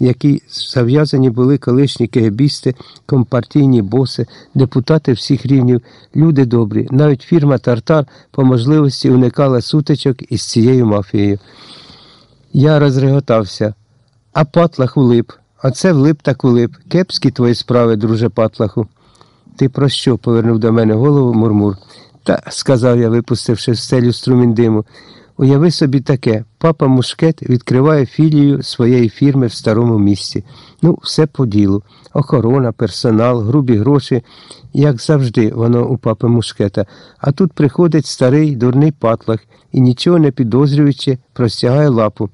в якій зав'язані були колишні кегебісти, компартійні боси, депутати всіх рівнів, люди добрі. Навіть фірма Тартар по можливості уникала сутичок із цією мафією. Я розреготався, а патлах улип. А це влип так улип. Кепські твої справи, друже патлаху. Ти про що? повернув до мене голову Мурмур. Та, сказав я, випустивши в стелю струмінь диму. Уяви собі таке, папа Мушкет відкриває філію своєї фірми в старому місті. Ну, все по ділу. Охорона, персонал, грубі гроші, як завжди, воно у папи Мушкета. А тут приходить старий дурний патлах і, нічого не підозрюючи, простягає лапу.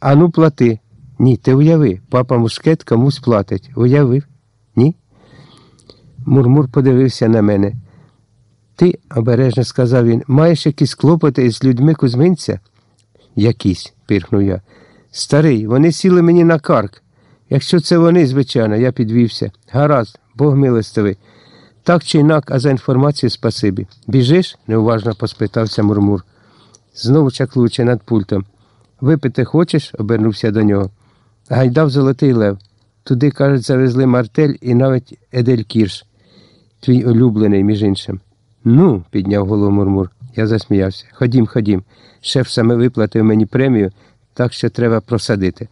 Ану, плати. Ні, ти уяви, папа Мушкет комусь платить. Уявив? Ні? Мурмур подивився на мене. Ти, обережно сказав він, маєш якісь клопоти із людьми Кузьминця? Якісь, пирхнув я. Старий, вони сіли мені на карк. Якщо це вони, звичайно, я підвівся. Гаразд, Бог милостивий. Так чи інак, а за інформацію спасибі. Біжиш? неуважно поспитався Мурмур. Знову чаклуче над пультом. Випити хочеш? обернувся до нього. Гайдав золотий лев. Туди, кажуть, завезли мартель і навіть Едель Кірш, твій улюблений, між іншим. Ну, підняв голову Мурмур. Я засміявся. Ходім, ходім. Шеф саме виплатив мені премію, так що треба просадити.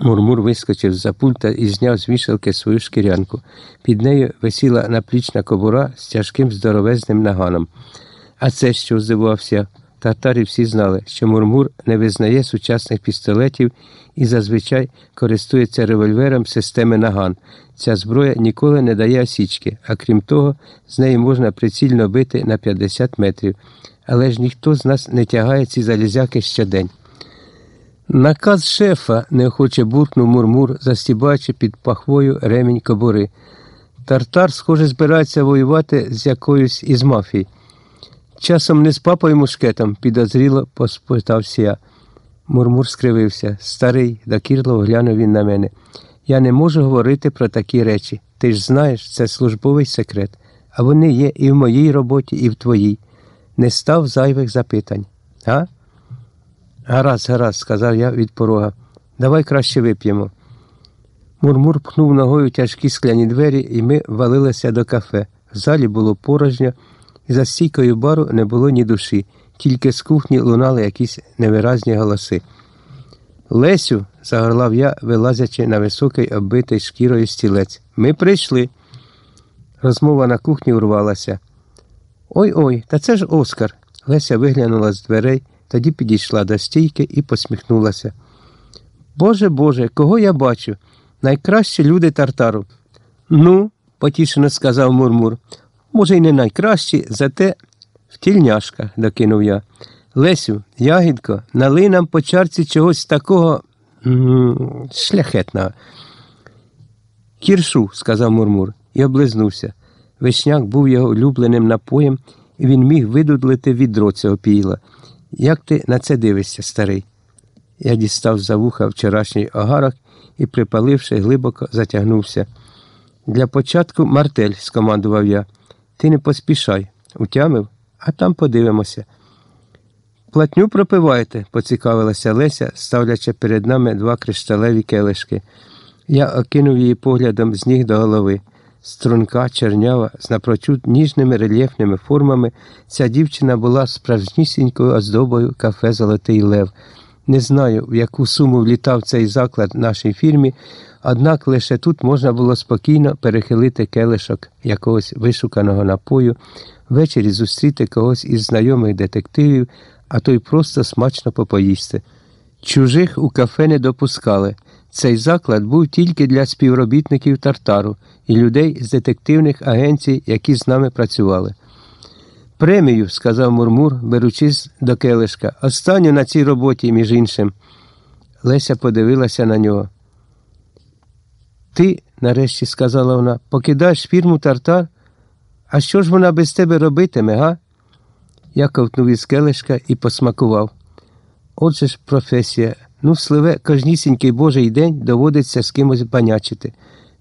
Мурмур вискочив з за пульта і зняв з вішалки свою шкірянку. Під нею висіла наплічна кобура з тяжким здоровезним наганом. А це що здивувався? Татарі всі знали, що Мурмур не визнає сучасних пістолетів і зазвичай користується револьвером системи наган. Ця зброя ніколи не дає осічки, а крім того, з неї можна прицільно бити на 50 метрів. Але ж ніхто з нас не тягає ці залізяки щодень. Наказ шефа неохоче буркнув Мурмур, застібаючи під пахвою ремінь кобури. Тартар, схоже, збирається воювати з якоюсь із мафій. Часом не з папою мушкетом, підозріло поспитався я. Мурмур скривився. Старий, докірливо глянув він на мене. Я не можу говорити про такі речі. Ти ж знаєш, це службовий секрет. А вони є і в моїй роботі, і в твоїй. Не став зайвих запитань. А? Гаразд, гаразд, сказав я від порога. Давай краще вип'ємо. Мурмур пхнув ногою тяжкі скляні двері, і ми валилися до кафе. В залі було порожньо, за стійкою бару не було ні душі, тільки з кухні лунали якісь невиразні голоси. Лесю, загорлав я, вилазячи на високий оббитий шкірою стілець. Ми прийшли. Розмова на кухні урвалася. Ой ой, та це ж Оскар. Леся виглянула з дверей, тоді підійшла до стійки і посміхнулася. Боже Боже, кого я бачу? Найкращі люди тартару. Ну, потішено сказав Мурмур. Може, й не найкращі, зате втільняшка, докинув я. Лесю, ягідко, налий нам по чарці чогось такого шляхетного. Кіршу, сказав Мурмур і облизнувся. Вишняк був його улюбленим напоєм, і він міг видудлити відро цього піла. Як ти на це дивишся, старий? Я дістав за вуха вчорашній огарок і, припаливши, глибоко затягнувся. Для початку мартель, скомандував я. Ти не поспішай, утямив, а там подивимося. Платню пропиваєте, поцікавилася Леся, ставлячи перед нами два кришталеві келишки. Я окинув її поглядом з ніг до голови. Струнка, чернява, з напрочуд ніжними рельєфними формами, ця дівчина була справжнісінькою оздобою кафе Золотий Лев. Не знаю, в яку суму влітав цей заклад нашій фірмі, однак лише тут можна було спокійно перехилити келишок якогось вишуканого напою, ввечері зустріти когось із знайомих детективів, а то й просто смачно попоїсти. Чужих у кафе не допускали. Цей заклад був тільки для співробітників тартару і людей з детективних агенцій, які з нами працювали. Премію, сказав Мурмур, беручись до келишка, останню на цій роботі, між іншим. Леся подивилася на нього. Ти, нарешті сказала вона, покидаєш фірму тартар? А що ж вона без тебе робитиме, га? Я ковтнув із келишка і посмакував. Отже ж, професія, ну, сливе кожнісінький божий день доводиться з кимось банячити.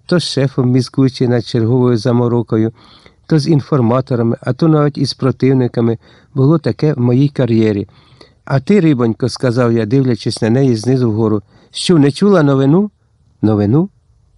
То з шефом мізкуючи над черговою заморокою, то з інформаторами, а то навіть із противниками було таке в моїй кар'єрі. А ти, рибонько, сказав я, дивлячись на неї знизу вгору, що не чула новину? новину